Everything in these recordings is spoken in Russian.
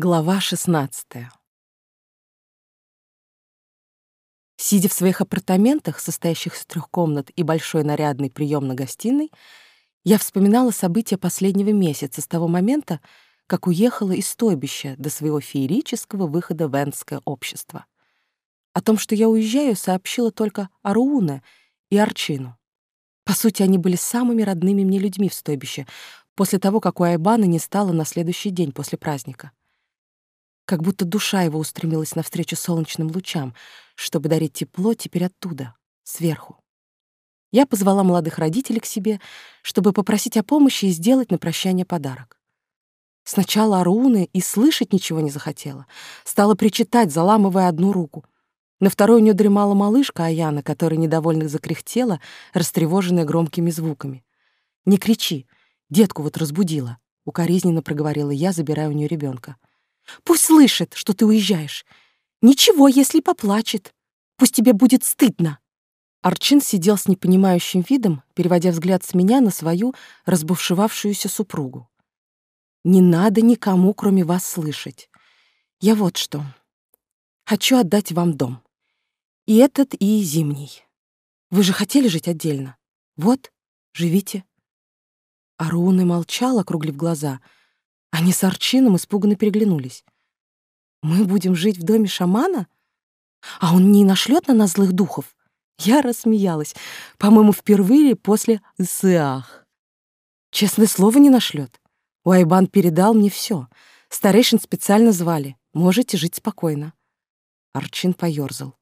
Глава 16 Сидя в своих апартаментах, состоящих из трех комнат и большой нарядной приемно-гостиной, я вспоминала события последнего месяца с того момента, как уехала из стойбища до своего феерического выхода в Энское общество. О том, что я уезжаю, сообщила только Арууна и Арчину. По сути, они были самыми родными мне людьми в стойбище, после того, как у Айбана не стало на следующий день после праздника как будто душа его устремилась навстречу солнечным лучам, чтобы дарить тепло теперь оттуда, сверху. Я позвала молодых родителей к себе, чтобы попросить о помощи и сделать на прощание подарок. Сначала Аруны и слышать ничего не захотела. Стала причитать, заламывая одну руку. На второй у нее дремала малышка Аяна, которая недовольно закряхтела, растревоженная громкими звуками. «Не кричи, детку вот разбудила», — укоризненно проговорила я, забирая у нее ребенка. Пусть слышит, что ты уезжаешь. Ничего, если поплачет. Пусть тебе будет стыдно. Арчин сидел с непонимающим видом, переводя взгляд с меня на свою разбушевавшуюся супругу. «Не надо никому, кроме вас, слышать. Я вот что. Хочу отдать вам дом. И этот, и зимний. Вы же хотели жить отдельно. Вот, живите». Аруна молчал, округлив глаза — они с Арчином испуганно переглянулись. «Мы будем жить в доме шамана? А он не нашлет на нас злых духов?» Я рассмеялась, по-моему, впервые после Исыах. Честное слово, не нашлет. Уайбан передал мне все. Старейшин специально звали. Можете жить спокойно. Арчин поёрзал.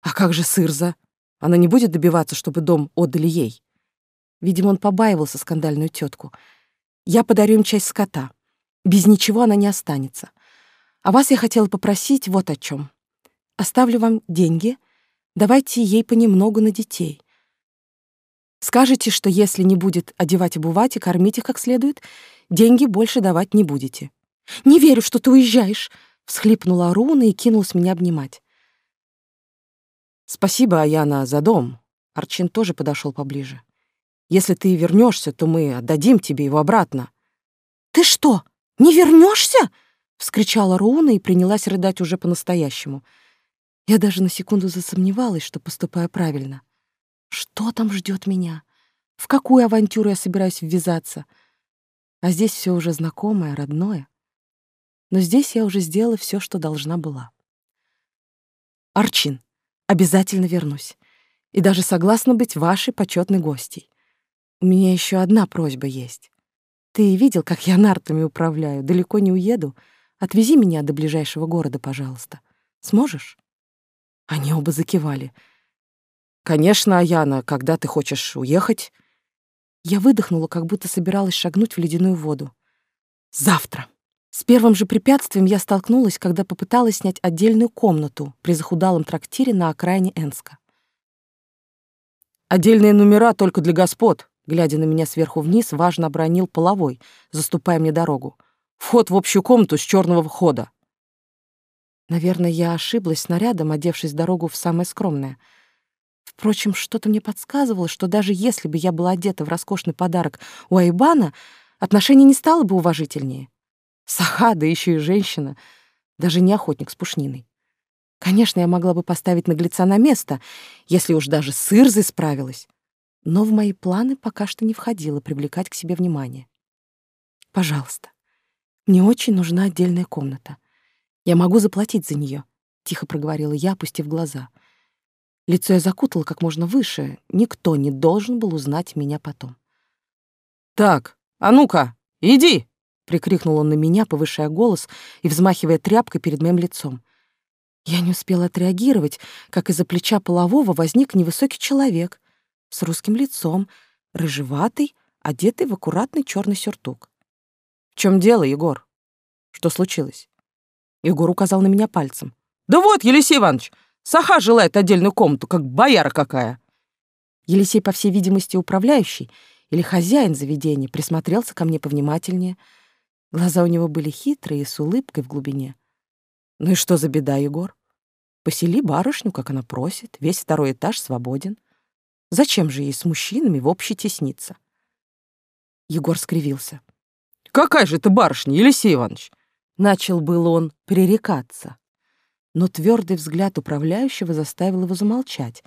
А как же Сырза? Она не будет добиваться, чтобы дом отдали ей. Видимо, он побаивался скандальную тетку. Я подарю им часть скота. Без ничего она не останется. А вас я хотела попросить вот о чем. Оставлю вам деньги, давайте ей понемногу на детей. Скажете, что если не будет одевать, обувать и кормить их как следует, деньги больше давать не будете. «Не верю, что ты уезжаешь!» — всхлипнула Руна и кинулась меня обнимать. «Спасибо, Аяна, за дом». Арчин тоже подошел поближе. «Если ты вернешься, то мы отдадим тебе его обратно». «Ты что, не вернешься? вскричала Руна и принялась рыдать уже по-настоящему. Я даже на секунду засомневалась, что поступаю правильно. Что там ждет меня? В какую авантюру я собираюсь ввязаться? А здесь все уже знакомое, родное. Но здесь я уже сделала все, что должна была. Арчин, обязательно вернусь. И даже согласна быть вашей почетной гостьей. У меня еще одна просьба есть. Ты видел, как я нартами управляю? Далеко не уеду. Отвези меня до ближайшего города, пожалуйста. Сможешь?» Они оба закивали. «Конечно, Аяна, когда ты хочешь уехать?» Я выдохнула, как будто собиралась шагнуть в ледяную воду. «Завтра!» С первым же препятствием я столкнулась, когда попыталась снять отдельную комнату при захудалом трактире на окраине Энска. «Отдельные номера только для господ», глядя на меня сверху вниз, важно обронил половой, заступая мне дорогу. Вход в общую комнату с черного входа. Наверное, я ошиблась снарядом, одевшись дорогу в самое скромное. Впрочем, что-то мне подсказывало, что даже если бы я была одета в роскошный подарок у Айбана, отношение не стало бы уважительнее. Саха, да еще и женщина, даже не охотник с пушниной. Конечно, я могла бы поставить наглеца на место, если уж даже с Ирзой справилась но в мои планы пока что не входило привлекать к себе внимание. «Пожалуйста, мне очень нужна отдельная комната. Я могу заплатить за нее», — тихо проговорила я, опустив глаза. Лицо я закутала как можно выше, никто не должен был узнать меня потом. «Так, а ну-ка, иди!» — прикрикнул он на меня, повышая голос и взмахивая тряпкой перед моим лицом. Я не успела отреагировать, как из-за плеча полового возник невысокий человек с русским лицом, рыжеватый, одетый в аккуратный черный сюртук. «В чем дело, Егор? Что случилось?» Егор указал на меня пальцем. «Да вот, Елисей Иванович, Саха желает отдельную комнату, как бояра какая!» Елисей, по всей видимости, управляющий или хозяин заведения, присмотрелся ко мне повнимательнее. Глаза у него были хитрые, с улыбкой в глубине. «Ну и что за беда, Егор? Посели барышню, как она просит, весь второй этаж свободен. Зачем же ей с мужчинами в общей тесниться? Егор скривился. «Какая же ты барышня, Елисей Иванович? Начал был он пререкаться, но твердый взгляд управляющего заставил его замолчать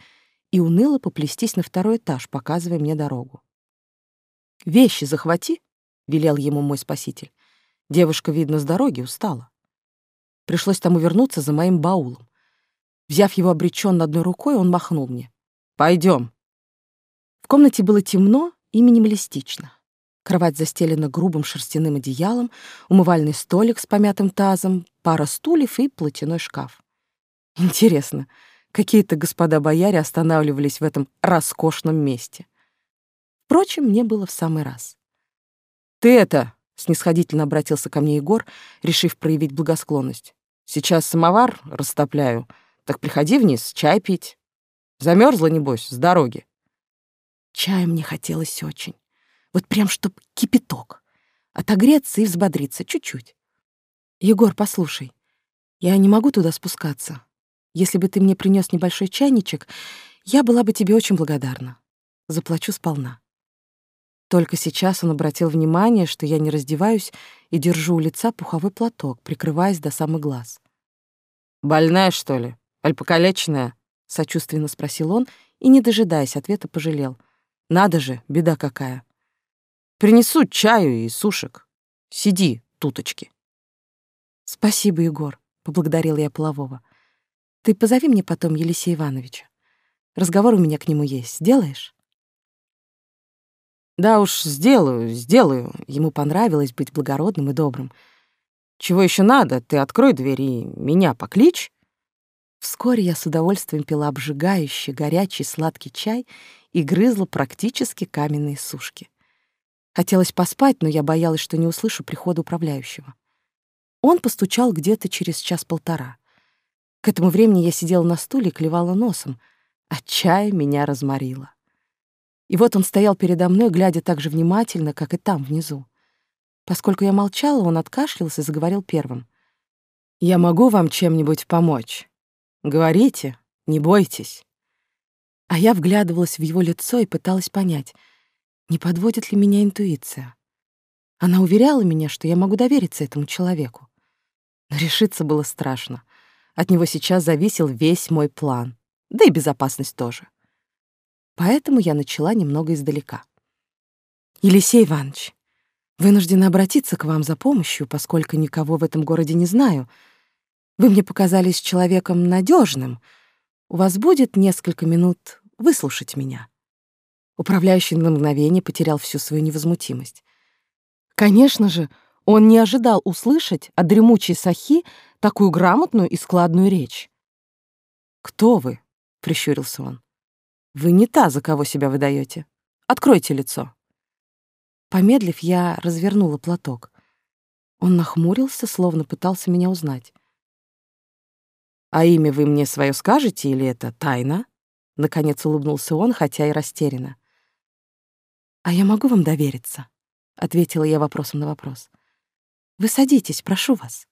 и уныло поплестись на второй этаж, показывая мне дорогу. «Вещи захвати», — велел ему мой спаситель. Девушка, видно, с дороги устала. Пришлось тому вернуться за моим баулом. Взяв его обреченно одной рукой, он махнул мне. Пойдем. В комнате было темно и минималистично. Кровать застелена грубым шерстяным одеялом, умывальный столик с помятым тазом, пара стульев и платяной шкаф. Интересно, какие-то господа-бояре останавливались в этом роскошном месте. Впрочем, мне было в самый раз. «Ты это...» — снисходительно обратился ко мне Егор, решив проявить благосклонность. «Сейчас самовар растопляю, так приходи вниз, чай пить. Замерзла, небось, с дороги». Чая мне хотелось очень. Вот прям чтоб кипяток. Отогреться и взбодриться чуть-чуть. Егор, послушай, я не могу туда спускаться. Если бы ты мне принес небольшой чайничек, я была бы тебе очень благодарна. Заплачу сполна. Только сейчас он обратил внимание, что я не раздеваюсь и держу у лица пуховой платок, прикрываясь до самых глаз. «Больная, что ли? Аль покалеченная?» — сочувственно спросил он и, не дожидаясь ответа, пожалел. «Надо же, беда какая. Принесу чаю и сушек. Сиди, туточки. Спасибо, Егор, поблагодарила я полового. Ты позови мне потом Елисея Ивановича. Разговор у меня к нему есть. Сделаешь? Да уж, сделаю, сделаю. Ему понравилось быть благородным и добрым. Чего еще надо? Ты открой дверь и меня покличь. Вскоре я с удовольствием пила обжигающий, горячий, сладкий чай и грызла практически каменные сушки. Хотелось поспать, но я боялась, что не услышу прихода управляющего. Он постучал где-то через час-полтора. К этому времени я сидела на стуле и клевала носом, а чай меня разморило. И вот он стоял передо мной, глядя так же внимательно, как и там, внизу. Поскольку я молчала, он откашлялся и заговорил первым. «Я могу вам чем-нибудь помочь? Говорите, не бойтесь». А я вглядывалась в его лицо и пыталась понять — не подводит ли меня интуиция? Она уверяла меня, что я могу довериться этому человеку. Но решиться было страшно. От него сейчас зависел весь мой план, да и безопасность тоже. Поэтому я начала немного издалека. «Елисей Иванович, вынуждена обратиться к вам за помощью, поскольку никого в этом городе не знаю. Вы мне показались человеком надежным. У вас будет несколько минут выслушать меня?» Управляющий на мгновение потерял всю свою невозмутимость. Конечно же, он не ожидал услышать от дремучей Сахи такую грамотную и складную речь. «Кто вы?» — прищурился он. «Вы не та, за кого себя выдаете. Откройте лицо». Помедлив, я развернула платок. Он нахмурился, словно пытался меня узнать. «А имя вы мне свое скажете или это тайна?» Наконец улыбнулся он, хотя и растерянно. «А я могу вам довериться?» — ответила я вопросом на вопрос. «Вы садитесь, прошу вас».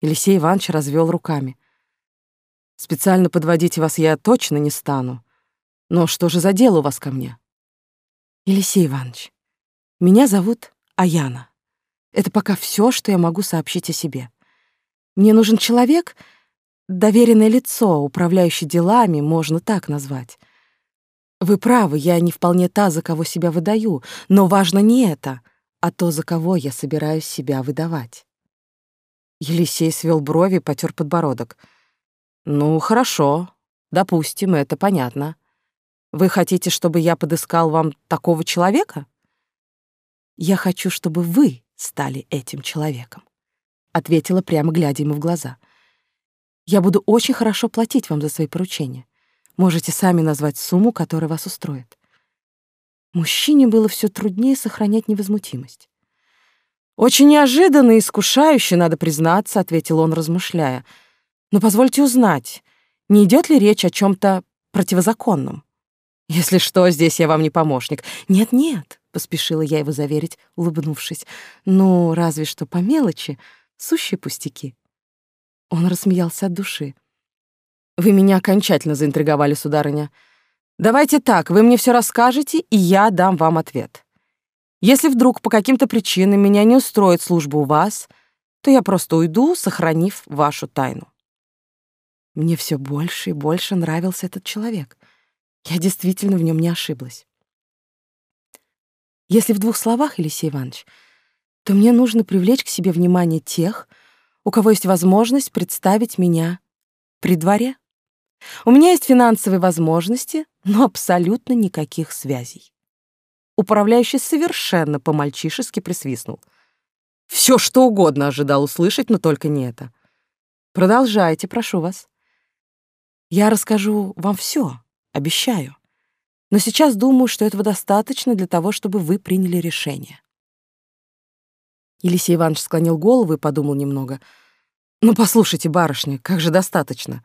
Елисей Иванович развел руками. «Специально подводить вас я точно не стану. Но что же за дело у вас ко мне?» «Елисей Иванович, меня зовут Аяна. Это пока все, что я могу сообщить о себе. Мне нужен человек, доверенное лицо, управляющий делами, можно так назвать. Вы правы, я не вполне та, за кого себя выдаю, но важно не это, а то, за кого я собираюсь себя выдавать. Елисей свел брови, потер подбородок. Ну, хорошо. Допустим, это понятно. Вы хотите, чтобы я подыскал вам такого человека? Я хочу, чтобы вы стали этим человеком, ответила прямо глядя ему в глаза. Я буду очень хорошо платить вам за свои поручения. Можете сами назвать сумму, которая вас устроит. Мужчине было все труднее сохранять невозмутимость. «Очень неожиданно и искушающе, надо признаться», — ответил он, размышляя. «Но позвольте узнать, не идет ли речь о чем то противозаконном? Если что, здесь я вам не помощник». «Нет-нет», — поспешила я его заверить, улыбнувшись. «Ну, разве что по мелочи, сущие пустяки». Он рассмеялся от души. Вы меня окончательно заинтриговали, сударыня. Давайте так, вы мне все расскажете, и я дам вам ответ. Если вдруг по каким-то причинам меня не устроит служба у вас, то я просто уйду, сохранив вашу тайну. Мне все больше и больше нравился этот человек. Я действительно в нем не ошиблась. Если в двух словах, Елисей Иванович, то мне нужно привлечь к себе внимание тех, у кого есть возможность представить меня при дворе. У меня есть финансовые возможности, но абсолютно никаких связей. Управляющий совершенно по-мальчишески присвистнул. Все что угодно ожидал услышать, но только не это. Продолжайте, прошу вас. Я расскажу вам все, обещаю. Но сейчас думаю, что этого достаточно для того, чтобы вы приняли решение. Елисей Иванович склонил голову и подумал немного. «Ну, послушайте, барышня, как же достаточно?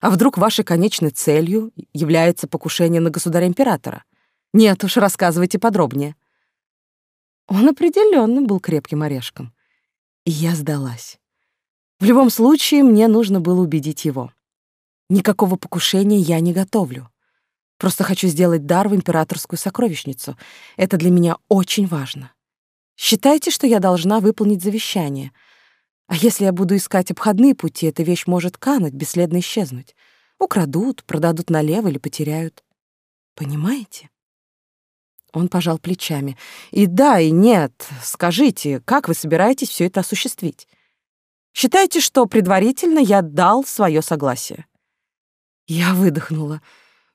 А вдруг вашей конечной целью является покушение на государя-императора? Нет уж, рассказывайте подробнее». Он определенно был крепким орешком. И я сдалась. В любом случае, мне нужно было убедить его. Никакого покушения я не готовлю. Просто хочу сделать дар в императорскую сокровищницу. Это для меня очень важно. Считайте, что я должна выполнить завещание. А если я буду искать обходные пути, эта вещь может кануть, бесследно исчезнуть. Украдут, продадут налево или потеряют. Понимаете? Он пожал плечами. И да, и нет. Скажите, как вы собираетесь все это осуществить? Считайте, что предварительно я дал свое согласие. Я выдохнула.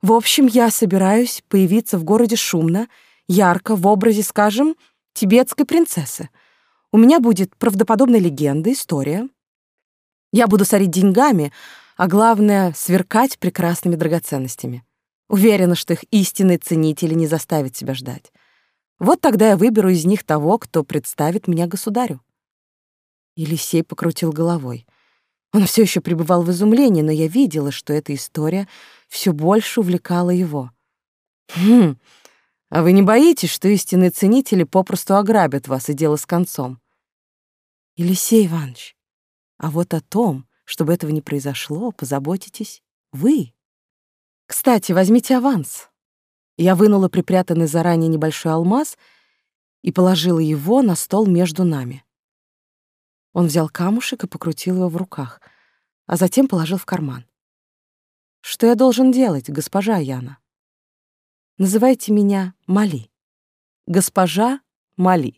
В общем, я собираюсь появиться в городе шумно, ярко, в образе, скажем, тибетской принцессы. У меня будет правдоподобная легенда, история. Я буду сорить деньгами, а главное — сверкать прекрасными драгоценностями. Уверена, что их истинные ценители не заставят себя ждать. Вот тогда я выберу из них того, кто представит меня государю. Елисей покрутил головой. Он все еще пребывал в изумлении, но я видела, что эта история все больше увлекала его. «Хм, а вы не боитесь, что истинные ценители попросту ограбят вас и дело с концом? Елисей Иванович, а вот о том, чтобы этого не произошло, позаботитесь вы. Кстати, возьмите аванс. Я вынула припрятанный заранее небольшой алмаз и положила его на стол между нами. Он взял камушек и покрутил его в руках, а затем положил в карман. Что я должен делать, госпожа Яна? Называйте меня Мали. Госпожа Мали.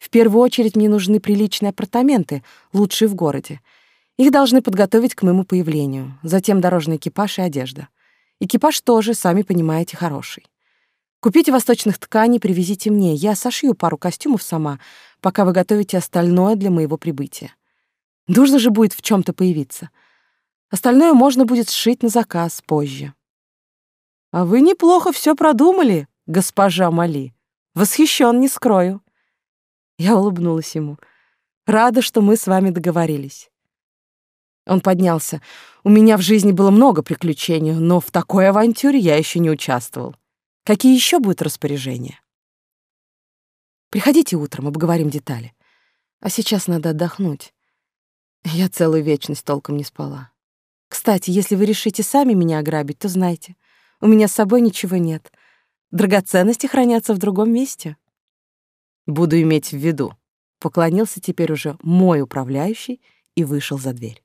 В первую очередь мне нужны приличные апартаменты, лучшие в городе. Их должны подготовить к моему появлению. Затем дорожный экипаж и одежда. Экипаж тоже, сами понимаете, хороший. Купите восточных тканей, привезите мне. Я сошью пару костюмов сама, пока вы готовите остальное для моего прибытия. Нужно же будет в чем то появиться. Остальное можно будет сшить на заказ позже. А вы неплохо все продумали, госпожа Мали. Восхищен, не скрою. Я улыбнулась ему. Рада, что мы с вами договорились. Он поднялся. У меня в жизни было много приключений, но в такой авантюре я еще не участвовал. Какие еще будут распоряжения? Приходите утром, обговорим детали. А сейчас надо отдохнуть. Я целую вечность толком не спала. Кстати, если вы решите сами меня ограбить, то знайте — у меня с собой ничего нет. Драгоценности хранятся в другом месте. Буду иметь в виду. Поклонился теперь уже мой управляющий и вышел за дверь.